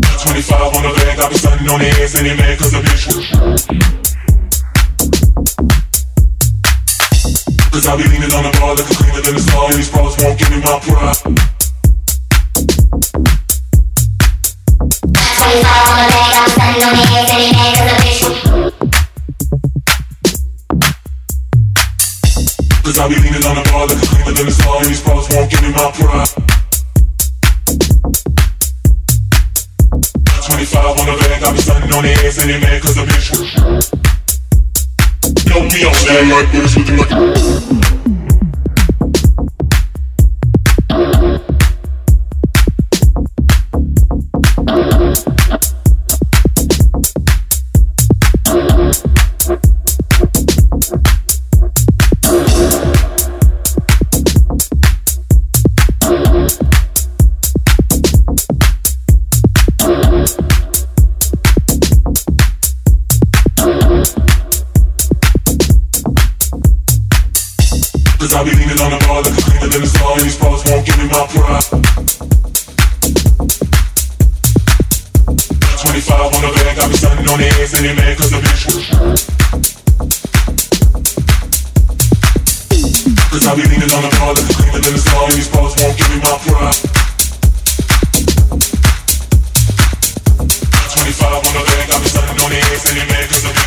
25 on the bag, I be stunning on their ass and they mad cause a bitch. Cause I be leaning on the bar, looking cleaner than the star. and These bras won't give me my pride. 25 on the bag, I'm standing on the and he mad 'cause a bitch. Cause I be leaning on the bar, looking cleaner than the star. and These bras won't give me my pride. 25 on the bag, I be stunning on the ass and they mad cause a bitch. Yo, me on that like this, looking like. My pride. 25 on the bag, me stunning on the and mad cause the bitch Cause I be leaning on the bar, the these bars won't give me my pride. 25 on the bag, me stunning on the and cause the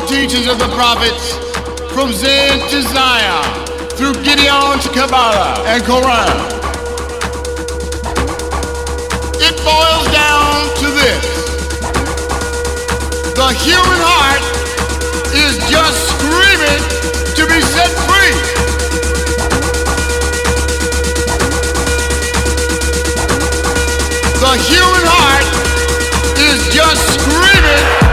the teachings of the prophets from Zen to Zion, through Gideon to Kabbalah and Koran, It boils down to this. The human heart is just screaming to be set free. The human heart is just screaming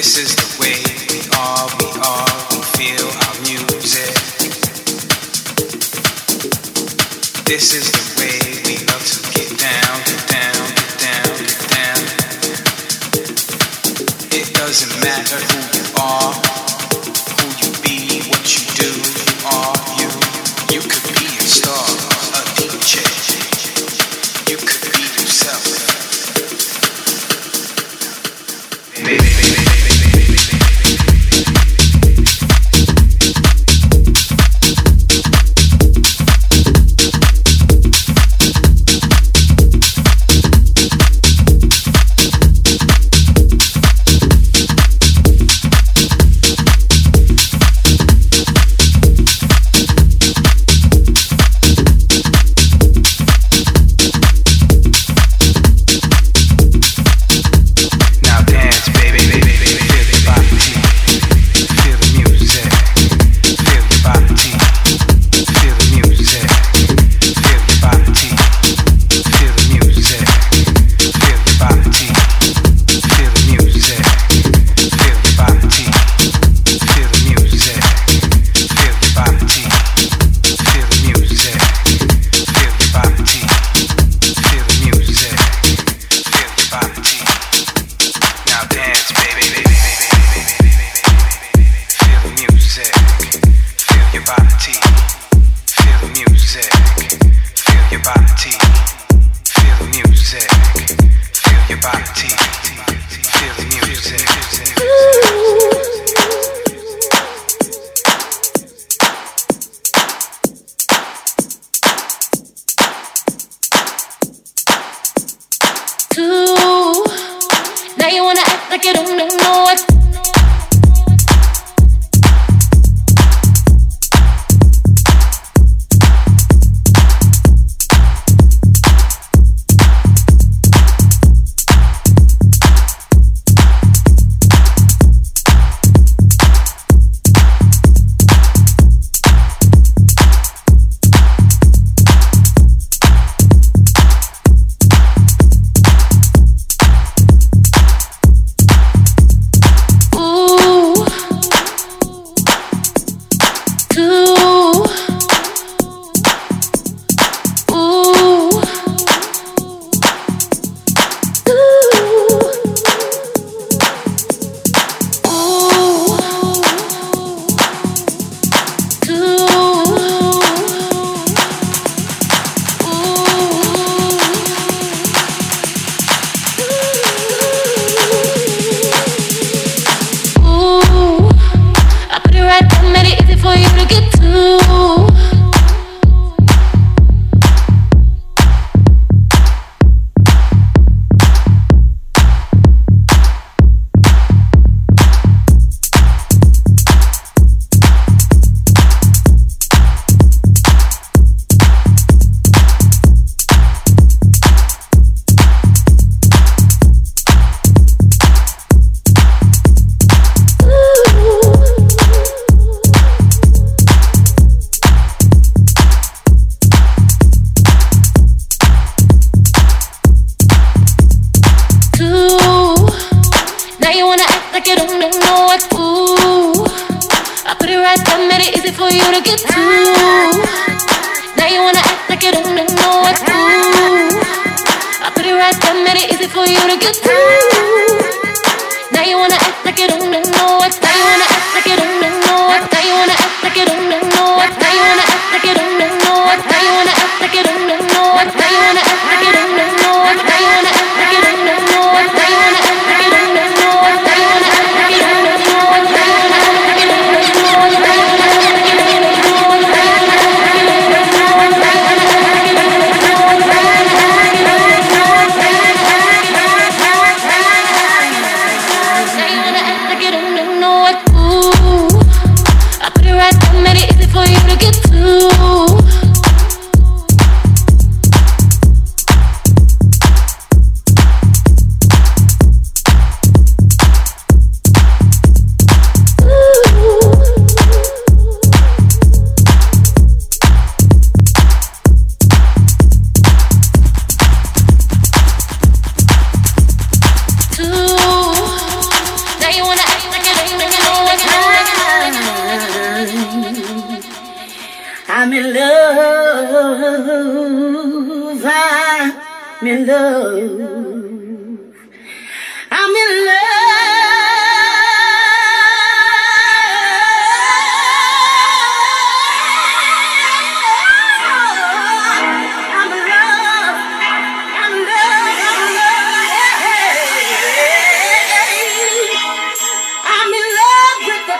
This is the way we are, we are, we feel our music. This is the way we love to get down, down, down, down. It doesn't matter who you are.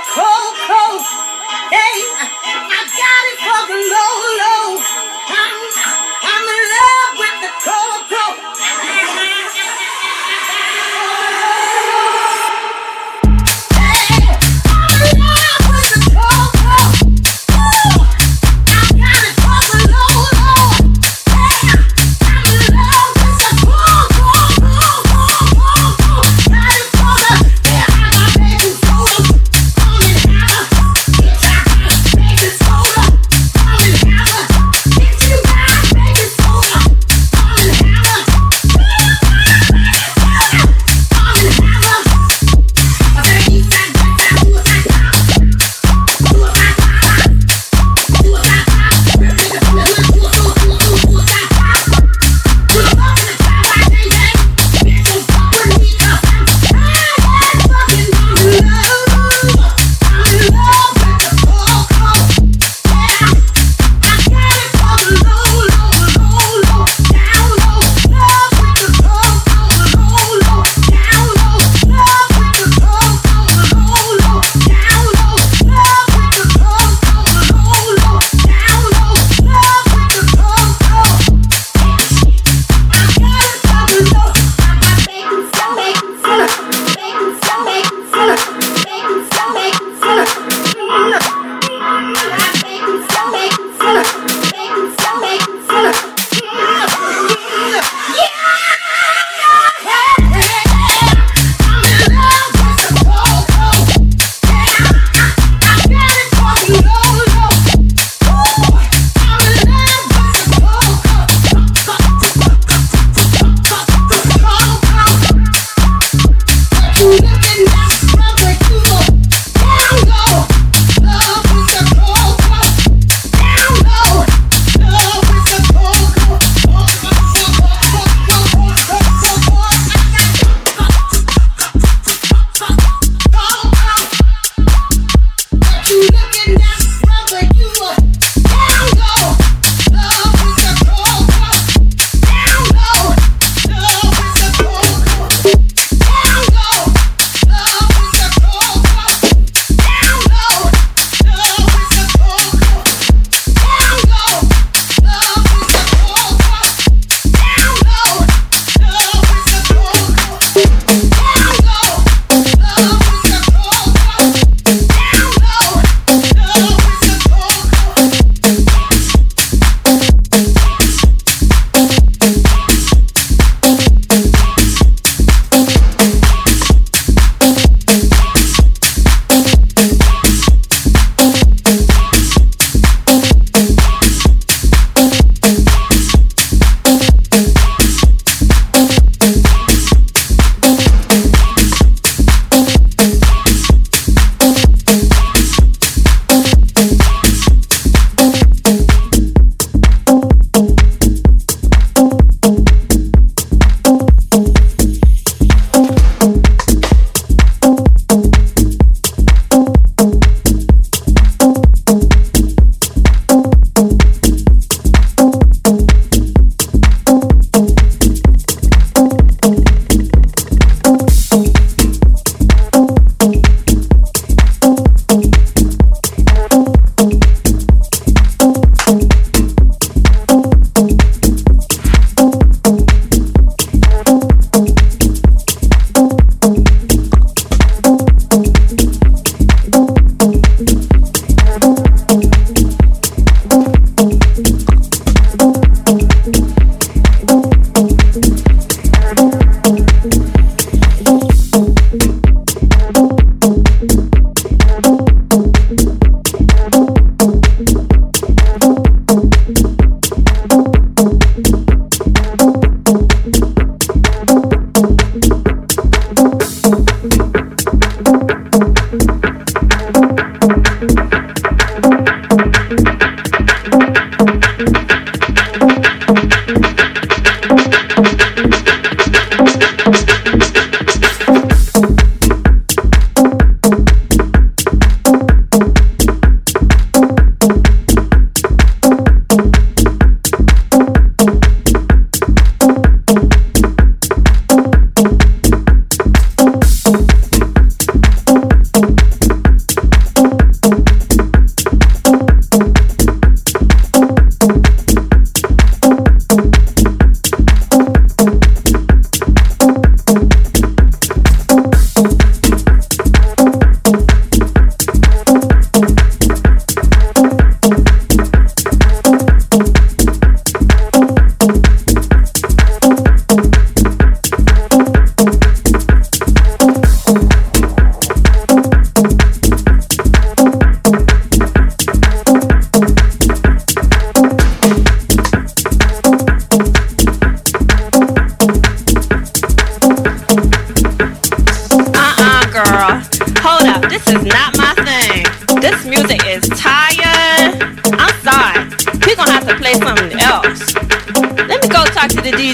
cold, cold day. I got it for the Lord.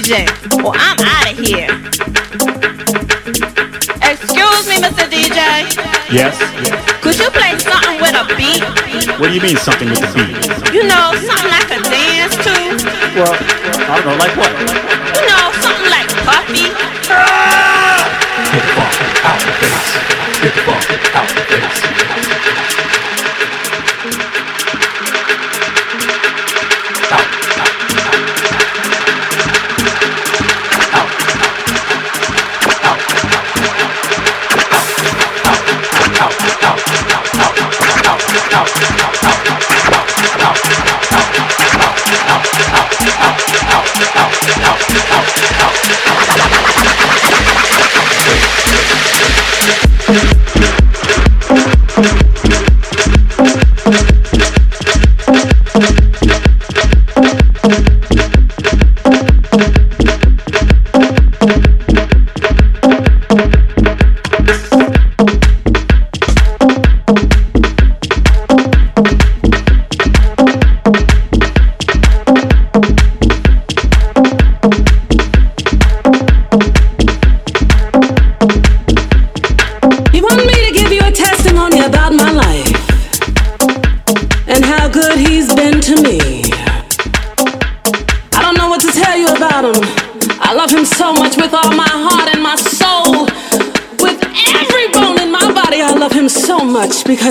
DJ, or I'm out of here. Excuse me, Mr. DJ. Yes? Could you play something with a beat? What do you mean something with a beat? You know, something I can dance to. Well, I don't know, like what? You know, something like Puffy. Get ah! the out the face. Get the out the face.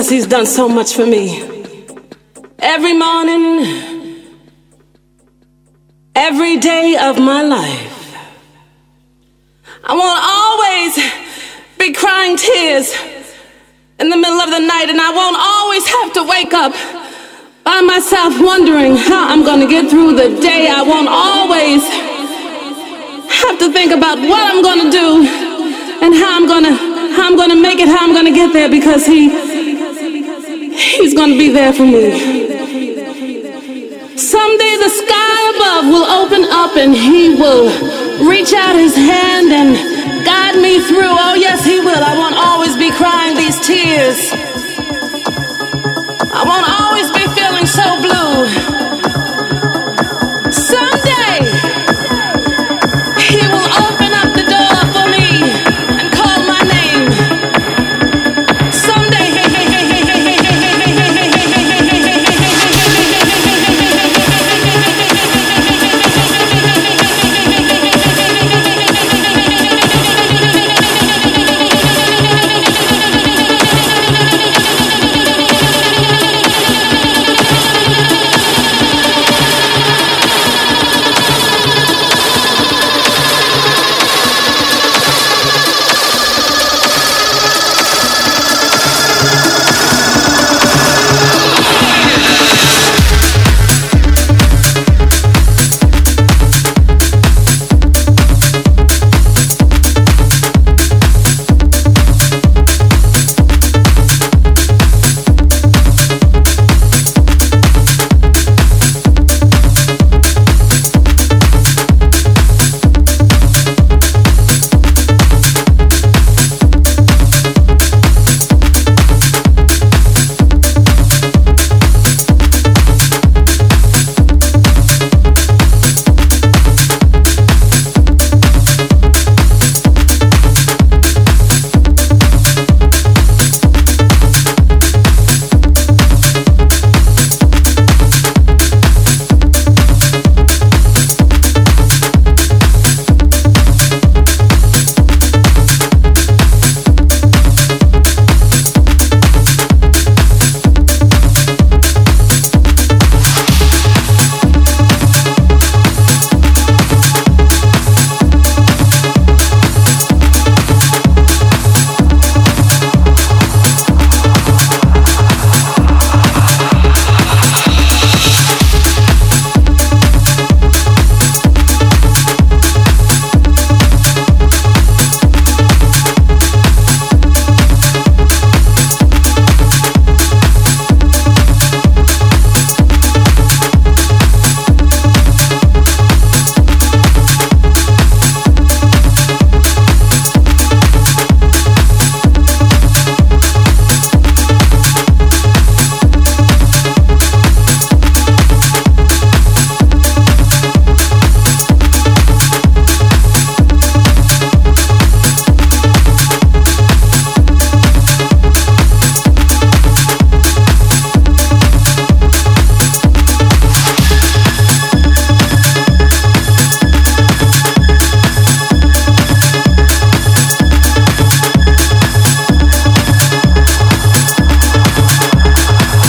Because he's done so much for me. Every morning, every day of my life. I won't always be crying tears in the middle of the night, and I won't always have to wake up by myself wondering how I'm gonna get through the day. I won't always have to think about what I'm gonna do and how I'm gonna how I'm gonna make it, how I'm gonna get there because he he's gonna be there for me. Someday the sky above will open up and he will reach out his hand and guide me through. Oh, yes, he will. I won't always be crying these tears. I won't always